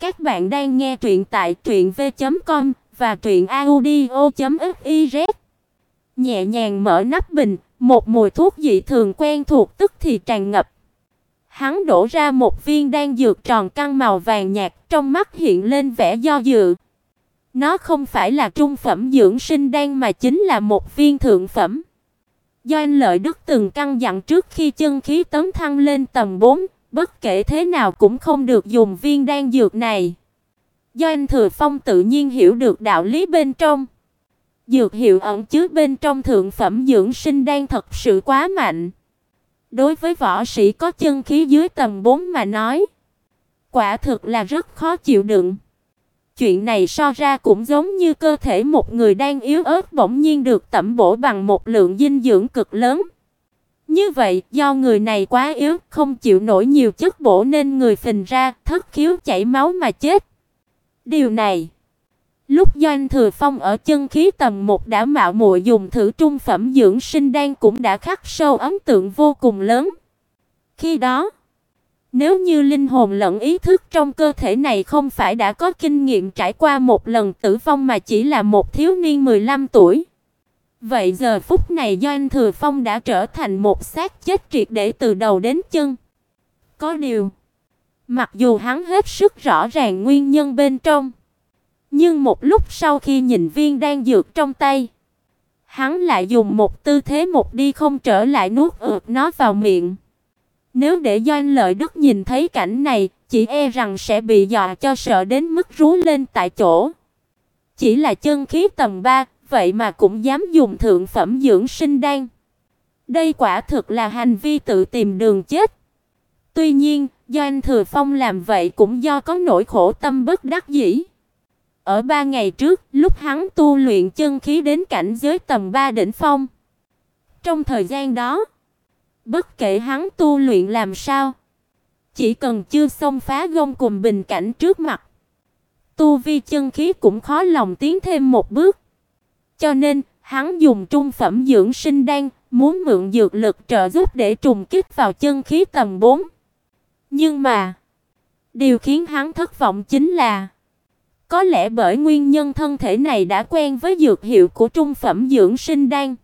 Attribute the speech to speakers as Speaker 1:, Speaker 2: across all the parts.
Speaker 1: Các bạn đang nghe truyện tại truyệnv.com và truyệnaudio.fiz. Nhẹ nhàng mở nắp bình, một mùi thuốc dị thường quen thuộc tức thì tràn ngập. Hắn đổ ra một viên đan dược tròn căng màu vàng nhạt, trong mắt hiện lên vẻ do dự. Nó không phải là trung phẩm dưỡng sinh đan mà chính là một viên thượng phẩm. Do anh Lợi Đức từng căn dặn trước khi chân khí tấn thăng lên tầm 4, bất kể thế nào cũng không được dùng viên đan dược này. Do anh Thừa Phong tự nhiên hiểu được đạo lý bên trong. Dược hiệu ẩn chứa bên trong thượng phẩm dưỡng sinh đan thật sự quá mạnh. Đối với võ sĩ có chân khí dưới tầm 4 mà nói, quả thực là rất khó chịu đựng. Chuyện này so ra cũng giống như cơ thể một người đang yếu ớt bỗng nhiên được tẩm bổ bằng một lượng dinh dưỡng cực lớn. Như vậy, do người này quá yếu, không chịu nổi nhiều chất bổ nên người phình ra, thất khiếu chảy máu mà chết. Điều này, lúc Doanh Thừa Phong ở chân khí tầm một đã mạo muội dùng thử trung phẩm dưỡng sinh đan cũng đã khắc sâu ấn tượng vô cùng lớn. Khi đó, nếu như linh hồn lẫn ý thức trong cơ thể này không phải đã có kinh nghiệm trải qua một lần tử vong mà chỉ là một thiếu niên 15 tuổi, vậy giờ phút này Doanh Thừa Phong đã trở thành một xác chết triệt để từ đầu đến chân. Có điều, mặc dù hắn hết sức rõ ràng nguyên nhân bên trong, nhưng một lúc sau khi nhìn viên đan dược trong tay, hắn lại dùng một tư thế một đi không trở lại nuốt ực nó vào miệng. Nếu để Doanh Lợi Đức nhìn thấy cảnh này, chỉ e rằng sẽ bị dọa cho sợ đến mức rú lên tại chỗ. Chỉ là chân khí tầm 3, vậy mà cũng dám dùng thượng phẩm dưỡng sinh đan. Đây quả thực là hành vi tự tìm đường chết. Tuy nhiên, do anh Thừa Phong làm vậy cũng do có nỗi khổ tâm bất đắc dĩ. Ở ba ngày trước, lúc hắn tu luyện chân khí đến cảnh giới tầm 3 đỉnh phong. Trong thời gian đó, bất kể hắn tu luyện làm sao, chỉ cần chưa xông phá gông cùng bình cảnh trước mặt, tu vi chân khí cũng khó lòng tiến thêm một bước. Cho nên, hắn dùng trung phẩm dưỡng sinh đan, muốn mượn dược lực trợ giúp để trùng kích vào chân khí tầng 4. Nhưng mà, điều khiến hắn thất vọng chính là có lẽ bởi nguyên nhân thân thể này đã quen với dược hiệu của trung phẩm dưỡng sinh đan.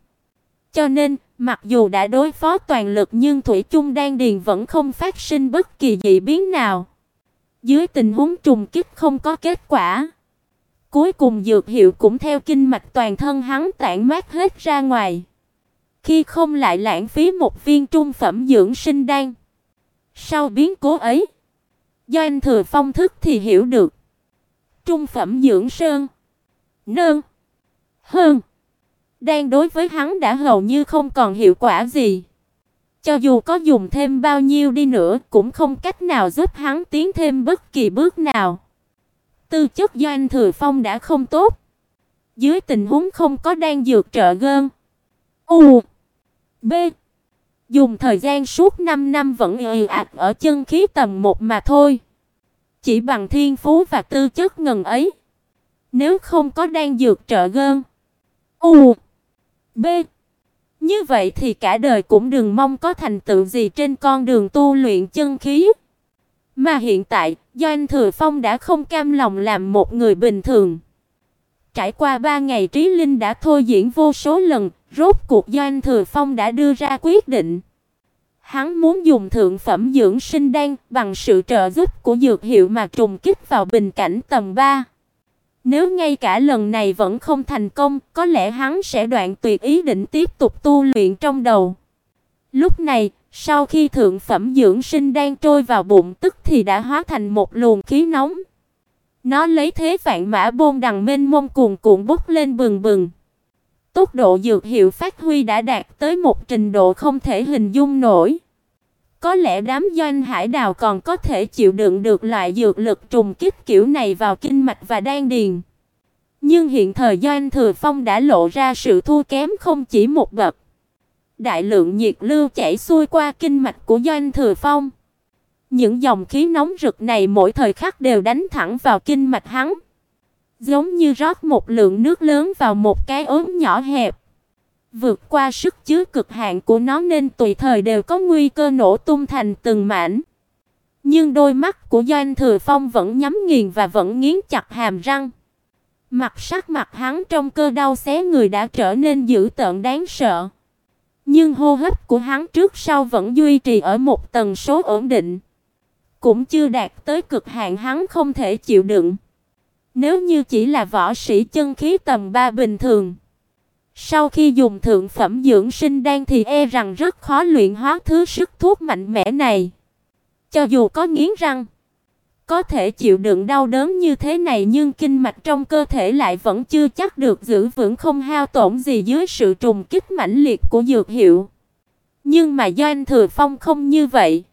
Speaker 1: Cho nên, mặc dù đã đối phó toàn lực nhưng thủy chung đan điền vẫn không phát sinh bất kỳ dị biến nào. Dưới tình huống trùng kích không có kết quả, cuối cùng dược hiệu cũng theo kinh mạch toàn thân hắn tản mát hết ra ngoài. Khi không lại lãng phí một viên trung phẩm dưỡng sinh đan. Sau biến cố ấy, do anh Thừa Phong thức thì hiểu được trung phẩm dưỡng sơn. Nương. Hơn. Đang đối với hắn đã hầu như không còn hiệu quả gì. Cho dù có dùng thêm bao nhiêu đi nữa cũng không cách nào giúp hắn tiến thêm bất kỳ bước nào. Tư chất Doanh Thừa Phong đã không tốt. Dưới tình huống không có đang dược trợ gơn. U. B. Dùng thời gian suốt 5 năm vẫn ì ạt ở chân khí tầm 1 mà thôi. Chỉ bằng thiên phú và tư chất ngần ấy, nếu không có đang dược trợ gơn, u, b, như vậy thì cả đời cũng đừng mong có thành tựu gì trên con đường tu luyện chân khí. Mà hiện tại, doanh Thừa Phong đã không cam lòng làm một người bình thường. Trải qua ba ngày trí linh đã thôi diễn vô số lần, rốt cuộc doanh Thừa Phong đã đưa ra quyết định. Hắn muốn dùng thượng phẩm dưỡng sinh đan bằng sự trợ giúp của dược hiệu mà trùng kích vào bình cảnh tầng 3. Nếu ngay cả lần này vẫn không thành công, có lẽ hắn sẽ đoạn tuyệt ý định tiếp tục tu luyện trong đầu. Lúc này, sau khi thượng phẩm dưỡng sinh đang trôi vào bụng tức thì đã hóa thành một luồng khí nóng. Nó lấy thế vạn mã bôn đằng mênh mông cuồn cuộn bốc lên bừng bừng. Tốc độ dược hiệu phát huy đã đạt tới một trình độ không thể hình dung nổi. Có lẽ đám doanh hải đào còn có thể chịu đựng được loại dược lực trùng kích kiểu này vào kinh mạch và đan điền. Nhưng hiện thời doanh thừa phong đã lộ ra sự thua kém không chỉ một bậc. Đại lượng nhiệt lưu chảy xuôi qua kinh mạch của doanh thừa phong. Những dòng khí nóng rực này mỗi thời khắc đều đánh thẳng vào kinh mạch hắn giống như rót một lượng nước lớn vào một cái ống nhỏ hẹp. Vượt qua sức chứa cực hạn của nó nên tùy thời đều có nguy cơ nổ tung thành từng mảnh. Nhưng đôi mắt của Doanh Thừa Phong vẫn nhắm nghiền và vẫn nghiến chặt hàm răng. Mặt sắc mặt hắn trong cơ đau xé người đã trở nên dữ tợn đáng sợ. Nhưng hô hấp của hắn trước sau vẫn duy trì ở một tần số ổn định, cũng chưa đạt tới cực hạn hắn không thể chịu đựng. Nếu như chỉ là võ sĩ chân khí tầm 3 bình thường, sau khi dùng thượng phẩm dưỡng sinh đan thì e rằng rất khó luyện hóa thứ sức thuốc mạnh mẽ này. Cho dù có nghiến răng, có thể chịu đựng đau đớn như thế này nhưng kinh mạch trong cơ thể lại vẫn chưa chắc được giữ vững không hao tổn gì dưới sự trùng kích mãnh liệt của dược hiệu. Nhưng mà do anh Thừa Phong không như vậy.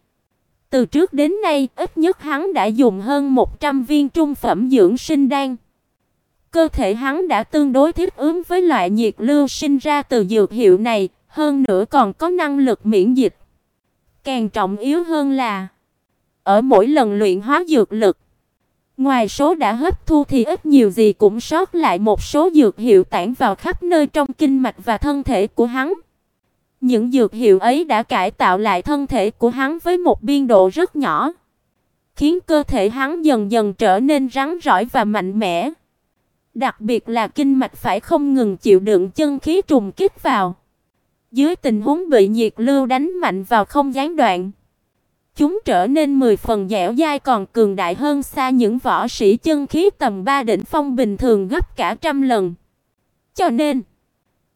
Speaker 1: Từ trước đến nay, ít nhất hắn đã dùng hơn 100 viên trung phẩm dưỡng sinh đan. Cơ thể hắn đã tương đối thích ứng với loại nhiệt lưu sinh ra từ dược hiệu này, hơn nữa còn có năng lực miễn dịch. Càng trọng yếu hơn là ở mỗi lần luyện hóa dược lực, ngoài số đã hấp thu thì ít nhiều gì cũng sót lại một số dược hiệu tản vào khắp nơi trong kinh mạch và thân thể của hắn. Những dược hiệu ấy đã cải tạo lại thân thể của hắn với một biên độ rất nhỏ, khiến cơ thể hắn dần dần trở nên rắn rỏi và mạnh mẽ. Đặc biệt là kinh mạch phải không ngừng chịu đựng chân khí trùng kích vào. Dưới tình huống bị nhiệt lưu đánh mạnh vào không gián đoạn, chúng trở nên 10 phần dẻo dai còn cường đại hơn xa những võ sĩ chân khí tầm 3 đỉnh phong bình thường gấp cả trăm lần. Cho nên,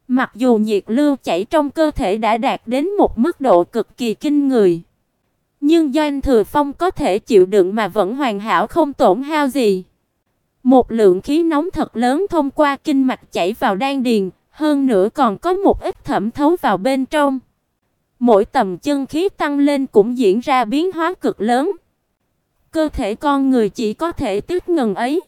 Speaker 1: mặc dù nhiệt lưu chảy trong cơ thể đã đạt đến một mức độ cực kỳ kinh người, nhưng Doanh Thừa Phong có thể chịu đựng mà vẫn hoàn hảo không tổn hao gì. Một lượng khí nóng thật lớn thông qua kinh mạch chảy vào đan điền, hơn nữa còn có một ít thẩm thấu vào bên trong. Mỗi tầm chân khí tăng lên cũng diễn ra biến hóa cực lớn. Cơ thể con người chỉ có thể tiếp ngần ấy.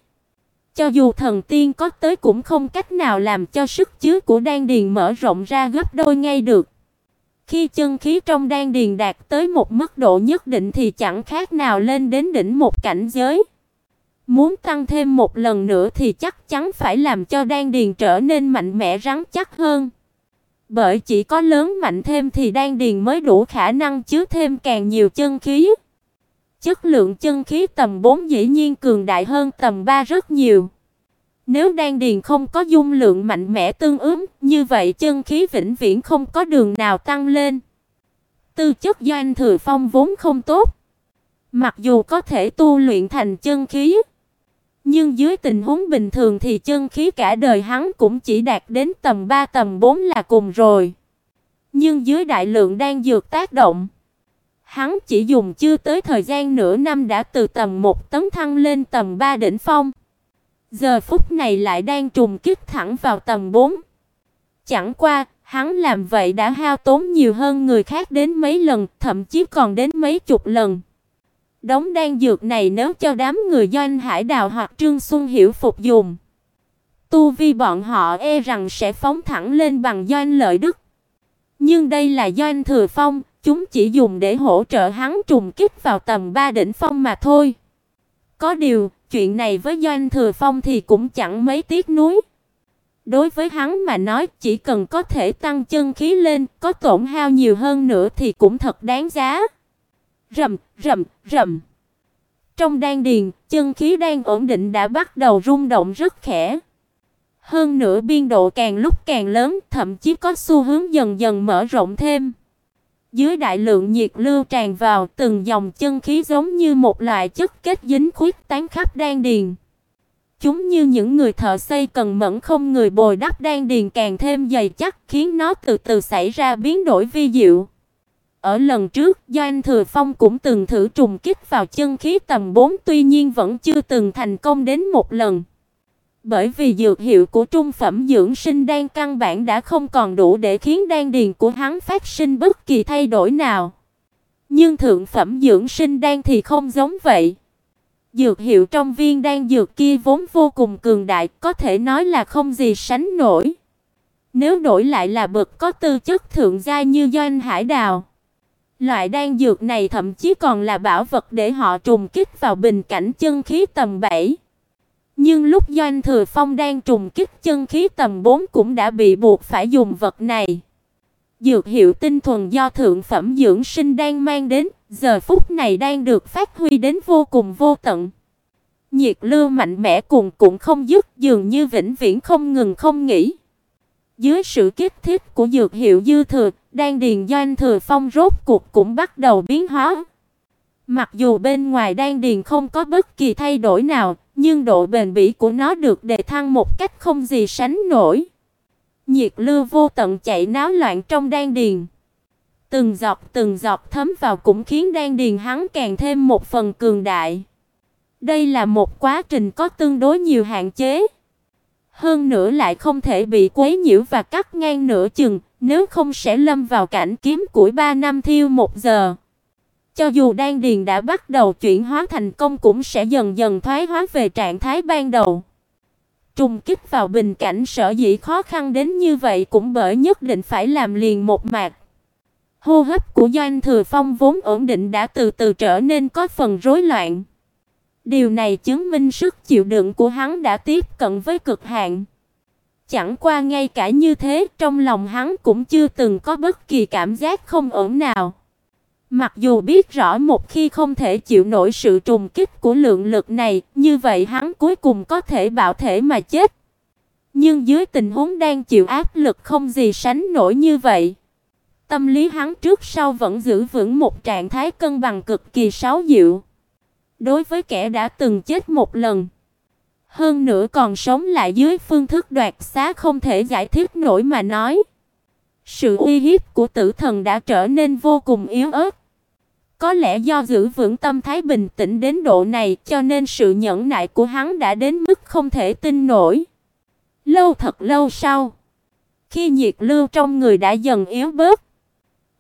Speaker 1: Cho dù thần tiên có tới cũng không cách nào làm cho sức chứa của đan điền mở rộng ra gấp đôi ngay được. Khi chân khí trong đan điền đạt tới một mức độ nhất định thì chẳng khác nào lên đến đỉnh một cảnh giới. Muốn tăng thêm một lần nữa thì chắc chắn phải làm cho đan điền trở nên mạnh mẽ rắn chắc hơn. Bởi chỉ có lớn mạnh thêm thì đan điền mới đủ khả năng chứa thêm càng nhiều chân khí. Chất lượng chân khí tầm 4 dĩ nhiên cường đại hơn tầm 3 rất nhiều. Nếu đan điền không có dung lượng mạnh mẽ tương ứng, như vậy chân khí vĩnh viễn không có đường nào tăng lên. Tư chất do anh Thừa Phong vốn không tốt, mặc dù có thể tu luyện thành chân khí, nhưng dưới tình huống bình thường thì chân khí cả đời hắn cũng chỉ đạt đến tầm 3 tầm 4 là cùng rồi. Nhưng dưới đại lượng đang dược tác động, hắn chỉ dùng chưa tới thời gian nửa năm đã từ tầm 1 tấn thăng lên tầm 3 đỉnh phong. Giờ phút này lại đang trùng kích thẳng vào tầm 4. Chẳng qua, hắn làm vậy đã hao tốn nhiều hơn người khác đến mấy lần, thậm chí còn đến mấy chục lần. Đống đan dược này nếu cho đám người Doanh Hải Đào hoặc Trương Xuân Hiểu phục dùng, tu vi bọn họ e rằng sẽ phóng thẳng lên bằng Doanh Lợi Đức. Nhưng đây là Doanh Thừa Phong, chúng chỉ dùng để hỗ trợ hắn trùng kích vào tầm 3 đỉnh phong mà thôi. Có điều, chuyện này với Doanh Thừa Phong thì cũng chẳng mấy tiếc nuối. Đối với hắn mà nói, chỉ cần có thể tăng chân khí lên, có tổn hao nhiều hơn nữa thì cũng thật đáng giá. Rầm, rầm, rầm. Trong đan điền, chân khí đang ổn định đã bắt đầu rung động rất khẽ. Hơn nữa biên độ càng lúc càng lớn, thậm chí có xu hướng dần dần mở rộng thêm. Dưới đại lượng nhiệt lưu tràn vào, từng dòng chân khí giống như một loại chất kết dính khuyết tán khắp đan điền. Chúng như những người thợ xây cần mẫn không người bồi đắp đan điền càng thêm dày chắc, khiến nó từ từ xảy ra biến đổi vi diệu. Ở lần trước, Doanh Thừa Phong cũng từng thử trùng kích vào chân khí tầm 4 tuy nhiên vẫn chưa từng thành công đến một lần. Bởi vì dược hiệu của trung phẩm dưỡng sinh đan căn bản đã không còn đủ để khiến đan điền của hắn phát sinh bất kỳ thay đổi nào. Nhưng thượng phẩm dưỡng sinh đan thì không giống vậy. Dược hiệu trong viên đan dược kia vốn vô cùng cường đại, có thể nói là không gì sánh nổi. Nếu đổi lại là bậc có tư chất thượng gia như Doanh Hải Đào, Loại đan dược này thậm chí còn là bảo vật để họ trùng kích vào bình cảnh chân khí tầm 7. Nhưng lúc Doanh Thừa Phong đang trùng kích chân khí tầm 4 cũng đã bị buộc phải dùng vật này. Dược hiệu tinh thuần do thượng phẩm dưỡng sinh đang mang đến, giờ phút này đang được phát huy đến vô cùng vô tận. Nhiệt lưu mạnh mẽ cùng cũng không dứt, dường như vĩnh viễn không ngừng không nghỉ. Dưới sự kích thích của dược hiệu dư thừa, đan điền doanh thừa phong rốt cuộc cũng bắt đầu biến hóa. Mặc dù bên ngoài đan điền không có bất kỳ thay đổi nào, nhưng độ bền bỉ của nó được đề thăng một cách không gì sánh nổi. Nhiệt lưu vô tận chạy náo loạn trong đan điền. Từng giọt từng giọt thấm vào cũng khiến đan điền hắn càng thêm một phần cường đại. Đây là một quá trình có tương đối nhiều hạn chế. Hơn nữa lại không thể bị quấy nhiễu và cắt ngang nửa chừng, nếu không sẽ lâm vào cảnh kiếm củi 3 năm thiêu một giờ. Cho dù đan điền đã bắt đầu chuyển hóa thành công cũng sẽ dần dần thoái hóa về trạng thái ban đầu. Trùng kích vào bình cảnh sở dĩ khó khăn đến như vậy cũng bởi nhất định phải làm liền một mạch. Hô hấp của Doanh Thừa Phong vốn ổn định đã từ từ trở nên có phần rối loạn. Điều này chứng minh sức chịu đựng của hắn đã tiếp cận với cực hạn. Chẳng qua ngay cả như thế, trong lòng hắn cũng chưa từng có bất kỳ cảm giác không ổn nào. Mặc dù biết rõ một khi không thể chịu nổi sự trùng kích của lượng lực này, như vậy hắn cuối cùng có thể bạo thể mà chết. Nhưng dưới tình huống đang chịu áp lực không gì sánh nổi như vậy, tâm lý hắn trước sau vẫn giữ vững một trạng thái cân bằng cực kỳ sáu dịu. Đối với kẻ đã từng chết một lần, hơn nữa còn sống lại dưới phương thức đoạt xá không thể giải thích nổi mà nói, sự uy hiếp của tử thần đã trở nên vô cùng yếu ớt. Có lẽ do giữ vững tâm thái bình tĩnh đến độ này, cho nên sự nhẫn nại của hắn đã đến mức không thể tin nổi. Lâu thật lâu sau, khi nhiệt lưu trong người đã dần yếu bớt,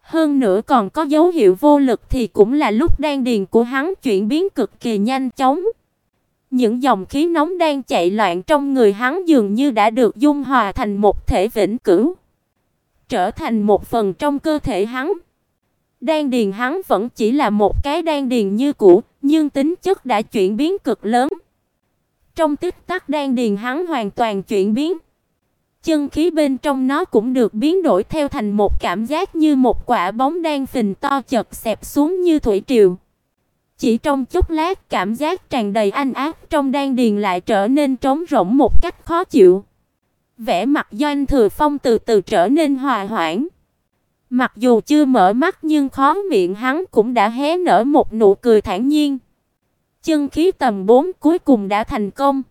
Speaker 1: hơn nữa còn có dấu hiệu vô lực thì cũng là lúc đan điền của hắn chuyển biến cực kỳ nhanh chóng. Những dòng khí nóng đang chạy loạn trong người hắn dường như đã được dung hòa thành một thể vĩnh cửu, trở thành một phần trong cơ thể hắn. Đan điền hắn vẫn chỉ là một cái đan điền như cũ, nhưng tính chất đã chuyển biến cực lớn. Trong tích tắc đan điền hắn hoàn toàn chuyển biến. Chân khí bên trong nó cũng được biến đổi theo thành một cảm giác như một quả bóng đen phình to chật xẹp xuống như thủy triều. Chỉ trong chốc lát, cảm giác tràn đầy anh ác trong đan điền lại trở nên trống rỗng một cách khó chịu. Vẻ mặt Doanh Thừa Phong từ từ trở nên hòa hoãn. Mặc dù chưa mở mắt nhưng khó miệng hắn cũng đã hé nở một nụ cười thản nhiên. Chân khí tầm 4 cuối cùng đã thành công.